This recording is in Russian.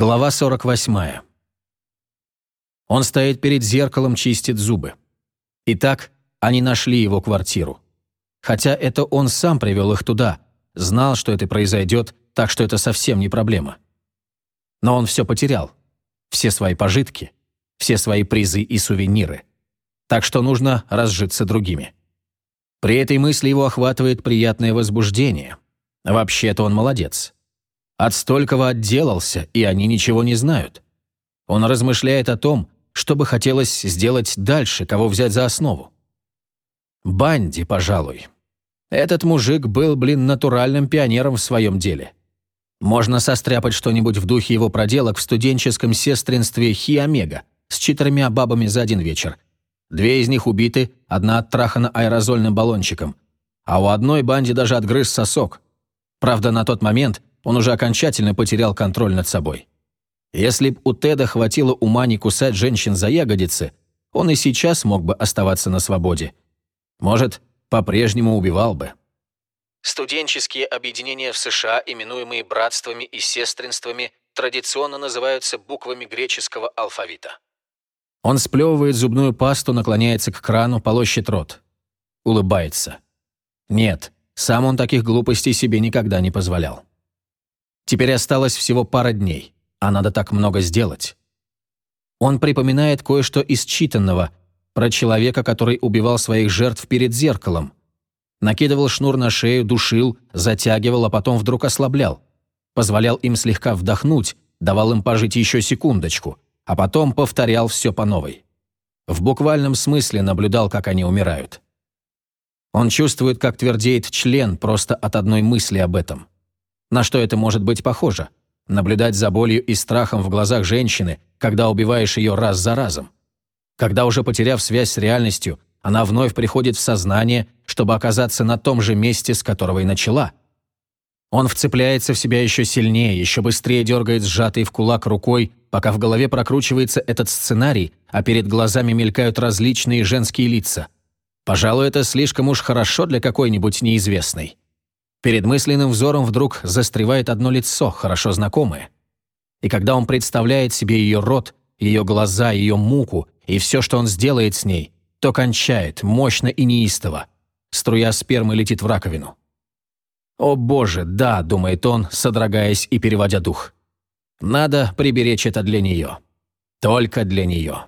Глава 48. Он стоит перед зеркалом, чистит зубы. Итак, они нашли его квартиру. Хотя это он сам привел их туда, знал, что это произойдет, так что это совсем не проблема. Но он все потерял. Все свои пожитки, все свои призы и сувениры. Так что нужно разжиться другими. При этой мысли его охватывает приятное возбуждение. Вообще-то он молодец. От столького отделался, и они ничего не знают. Он размышляет о том, что бы хотелось сделать дальше, кого взять за основу. Банди, пожалуй. Этот мужик был, блин, натуральным пионером в своем деле. Можно состряпать что-нибудь в духе его проделок в студенческом сестринстве Хи-Омега с четырьмя бабами за один вечер. Две из них убиты, одна оттрахана аэрозольным баллончиком. А у одной банди даже отгрыз сосок. Правда, на тот момент он уже окончательно потерял контроль над собой. Если б у Теда хватило ума не кусать женщин за ягодицы, он и сейчас мог бы оставаться на свободе. Может, по-прежнему убивал бы. Студенческие объединения в США, именуемые братствами и сестринствами, традиционно называются буквами греческого алфавита. Он сплевывает зубную пасту, наклоняется к крану, полощет рот. Улыбается. Нет, сам он таких глупостей себе никогда не позволял. Теперь осталось всего пара дней, а надо так много сделать. Он припоминает кое-что из читанного про человека, который убивал своих жертв перед зеркалом. Накидывал шнур на шею, душил, затягивал, а потом вдруг ослаблял. Позволял им слегка вдохнуть, давал им пожить еще секундочку, а потом повторял все по новой. В буквальном смысле наблюдал, как они умирают. Он чувствует, как твердеет член просто от одной мысли об этом. На что это может быть похоже? Наблюдать за болью и страхом в глазах женщины, когда убиваешь ее раз за разом. Когда уже потеряв связь с реальностью, она вновь приходит в сознание, чтобы оказаться на том же месте, с которого и начала. Он вцепляется в себя еще сильнее, еще быстрее дергает сжатый в кулак рукой, пока в голове прокручивается этот сценарий, а перед глазами мелькают различные женские лица. Пожалуй, это слишком уж хорошо для какой-нибудь неизвестной. Перед мысленным взором вдруг застревает одно лицо, хорошо знакомое. И когда он представляет себе ее рот, ее глаза, ее муку и все, что он сделает с ней, то кончает, мощно и неистово. Струя спермы летит в раковину. «О боже, да», — думает он, содрогаясь и переводя дух. «Надо приберечь это для нее. Только для нее».